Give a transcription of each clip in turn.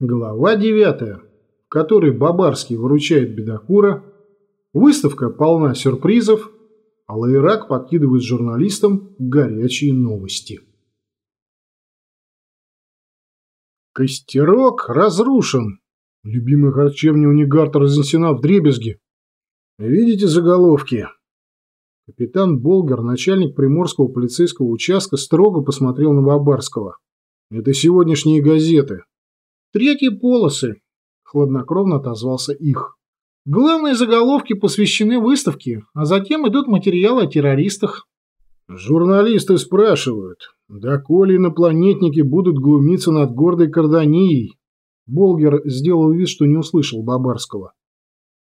Глава девятая, в которой Бабарский выручает Бедокура, выставка полна сюрпризов, а Лайрак подкидывает журналистам горячие новости. Костерок разрушен. Любимая харчевня Унигарта разнесена в дребезги. Видите заголовки? Капитан Болгар, начальник Приморского полицейского участка, строго посмотрел на Бабарского. Это сегодняшние газеты. Третьи полосы, хладнокровно отозвался их. Главные заголовки посвящены выставке, а затем идут материалы о террористах. Журналисты спрашивают, доколе инопланетники будут глумиться над гордой Карданией? Болгер сделал вид, что не услышал Бабарского.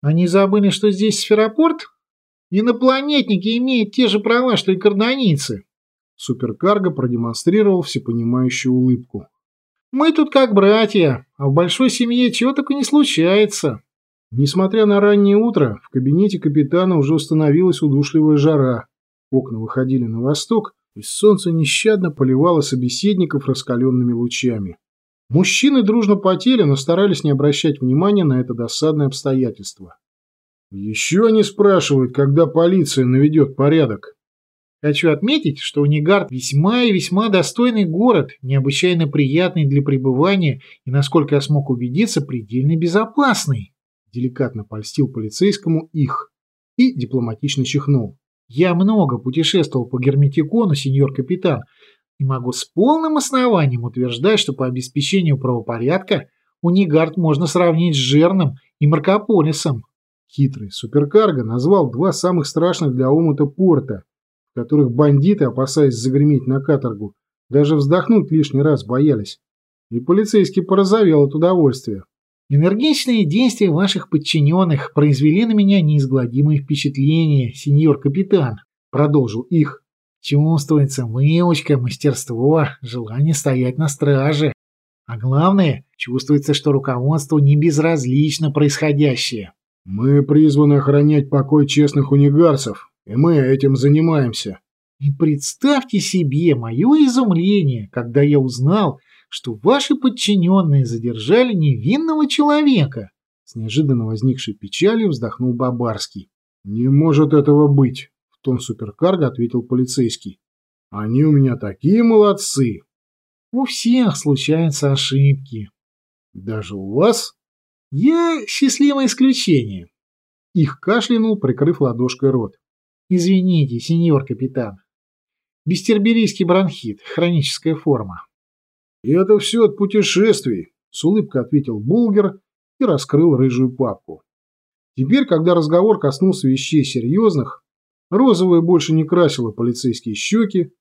Они забыли, что здесь сферопорт? Инопланетники имеют те же права, что и карданийцы. Суперкарго продемонстрировал всепонимающую улыбку. Мы тут как братья, а в большой семье чего только не случается. Несмотря на раннее утро, в кабинете капитана уже установилась удушливая жара. Окна выходили на восток, и солнце нещадно поливало собеседников раскаленными лучами. Мужчины дружно потели, но старались не обращать внимания на это досадное обстоятельство. Еще они спрашивают, когда полиция наведет порядок. Хочу отметить, что Унигард весьма и весьма достойный город, необычайно приятный для пребывания и, насколько я смог убедиться, предельно безопасный. Деликатно польстил полицейскому их и дипломатично чихнул. Я много путешествовал по Герметикону, сеньор капитан, и могу с полным основанием утверждать, что по обеспечению правопорядка Унигард можно сравнить с Жерном и Маркополисом. Хитрый суперкарго назвал два самых страшных для омута порта – которых бандиты, опасаясь загреметь на каторгу, даже вздохнуть лишний раз боялись. И полицейский порозовел от удовольствия. «Энергичные действия ваших подчиненных произвели на меня неизгладимое впечатление, сеньор капитан», — продолжил их. «Чувствуется выучка, мастерство, желание стоять на страже. А главное, чувствуется, что руководству не безразлично происходящее». «Мы призваны охранять покой честных унигарцев», и мы этим занимаемся. И представьте себе мое изумление, когда я узнал, что ваши подчиненные задержали невинного человека. С неожиданно возникшей печалью вздохнул Бабарский. «Не может этого быть», — в тон суперкарго ответил полицейский. «Они у меня такие молодцы». «У всех случаются ошибки». «Даже у вас?» «Я счастливое исключение». Их кашлянул, прикрыв ладошкой рот. Извините, сеньор капитан. Бестерберийский бронхит, хроническая форма. И это все от путешествий, с улыбкой ответил Булгер и раскрыл рыжую папку. Теперь, когда разговор коснулся вещей серьезных, розовое больше не красило полицейские щеки,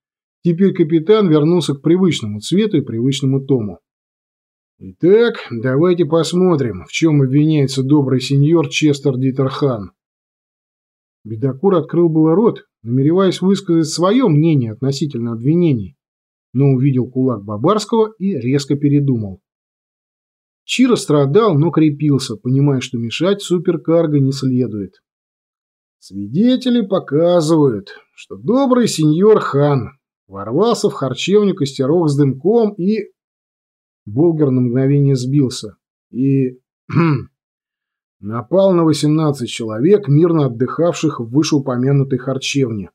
теперь капитан вернулся к привычному цвету и привычному тому. Итак, давайте посмотрим, в чем обвиняется добрый сеньор Честер Дитерхан. Бедокур открыл было рот, намереваясь высказать свое мнение относительно обвинений, но увидел кулак Бабарского и резко передумал. Чиро страдал, но крепился, понимая, что мешать суперкарго не следует. Свидетели показывают, что добрый сеньор хан ворвался в харчевню костерок с дымком и... Болгар на мгновение сбился. И... напал на 18 человек, мирно отдыхавших в вышеупомянутой харчевне.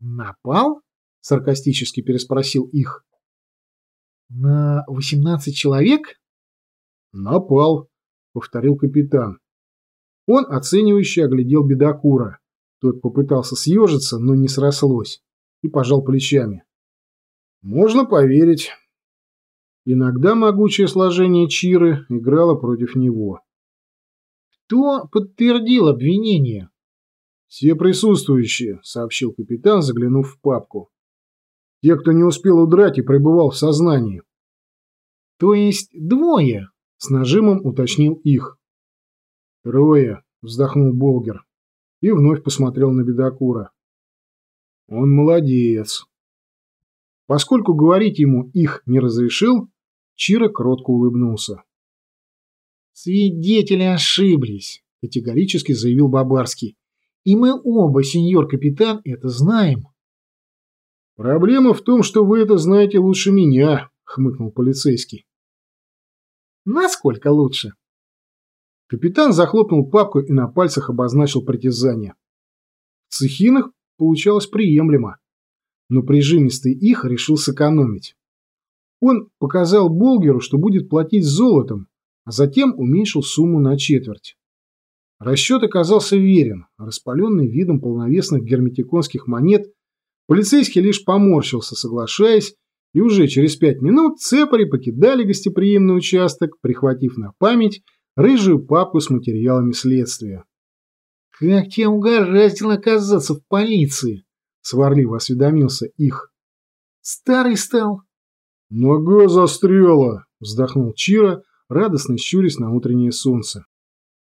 «Напал?» — саркастически переспросил их. «На 18 человек?» «Напал», — повторил капитан. Он оценивающе оглядел бедокура. Тот попытался съежиться, но не срослось, и пожал плечами. «Можно поверить». Иногда могучее сложение Чиры играло против него. Кто подтвердил обвинение? Все присутствующие, сообщил капитан, заглянув в папку. Те, кто не успел удрать и пребывал в сознании. То есть двое? С нажимом уточнил их. Трое, вздохнул Болгер и вновь посмотрел на Бедокура. Он молодец. Поскольку говорить ему их не разрешил, Чира кротко улыбнулся. «Свидетели ошиблись», — категорически заявил Бабарский. «И мы оба, сеньор капитан, это знаем». «Проблема в том, что вы это знаете лучше меня», — хмыкнул полицейский. Насколько лучше? Капитан захлопнул папку и на пальцах обозначил притязание. В цехинах получалось приемлемо, но прижимистый их решил сэкономить. Он показал Болгеру, что будет платить золотом, а затем уменьшил сумму на четверть. Расчет оказался верен. Распаленный видом полновесных герметиконских монет, полицейский лишь поморщился, соглашаясь, и уже через пять минут цепари покидали гостеприимный участок, прихватив на память рыжую папку с материалами следствия. «Как тебе угораздило оказаться в полиции?» — сварливо осведомился их. «Старый стал». «Нога застряла!» — вздохнул Чира, радостно щурясь на утреннее солнце.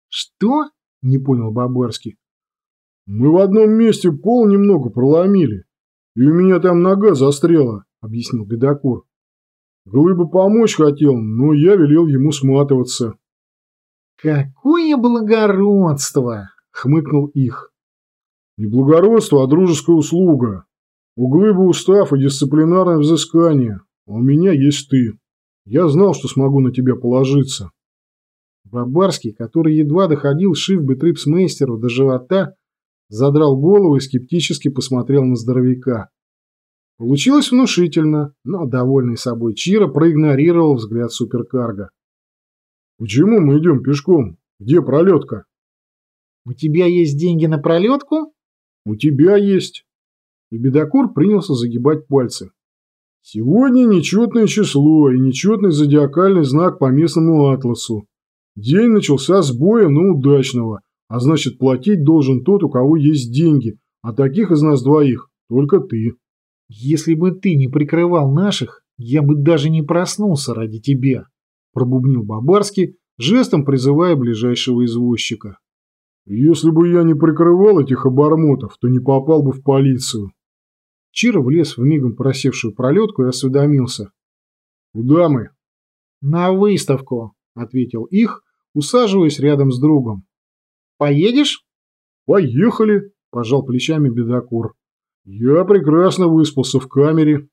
«Что?» — не понял Бабарский. «Мы в одном месте пол немного проломили, и у меня там нога застряла», — объяснил Бедокур. «Глыба помочь хотел, но я велел ему сматываться». «Какое благородство!» — хмыкнул их. «Не благородство, а дружеская услуга. У Глыбы устав и дисциплинарное взыскание, а у меня есть ты. Я знал, что смогу на тебя положиться». Бабарский, который едва доходил шив бетрипсмейстеру до живота, задрал голову и скептически посмотрел на здоровяка. Получилось внушительно, но довольный собой Чира проигнорировал взгляд суперкарга. «Почему мы идем пешком? Где пролетка?» «У тебя есть деньги на пролетку?» «У тебя есть». И Бедокур принялся загибать пальцы. «Сегодня нечетное число и нечетный зодиакальный знак по местному атласу. День начался с боя, но удачного, а значит платить должен тот, у кого есть деньги, а таких из нас двоих только ты». «Если бы ты не прикрывал наших, я бы даже не проснулся ради тебя», пробубнил Бабарский, жестом призывая ближайшего извозчика. «Если бы я не прикрывал этих обормотов, то не попал бы в полицию». Чиро влез в мигом просевшую пролетку и осведомился. «Куда мы?» «На выставку», — ответил их, усаживаясь рядом с другом. «Поедешь?» «Поехали», — пожал плечами бедокур. «Я прекрасно выспался в камере».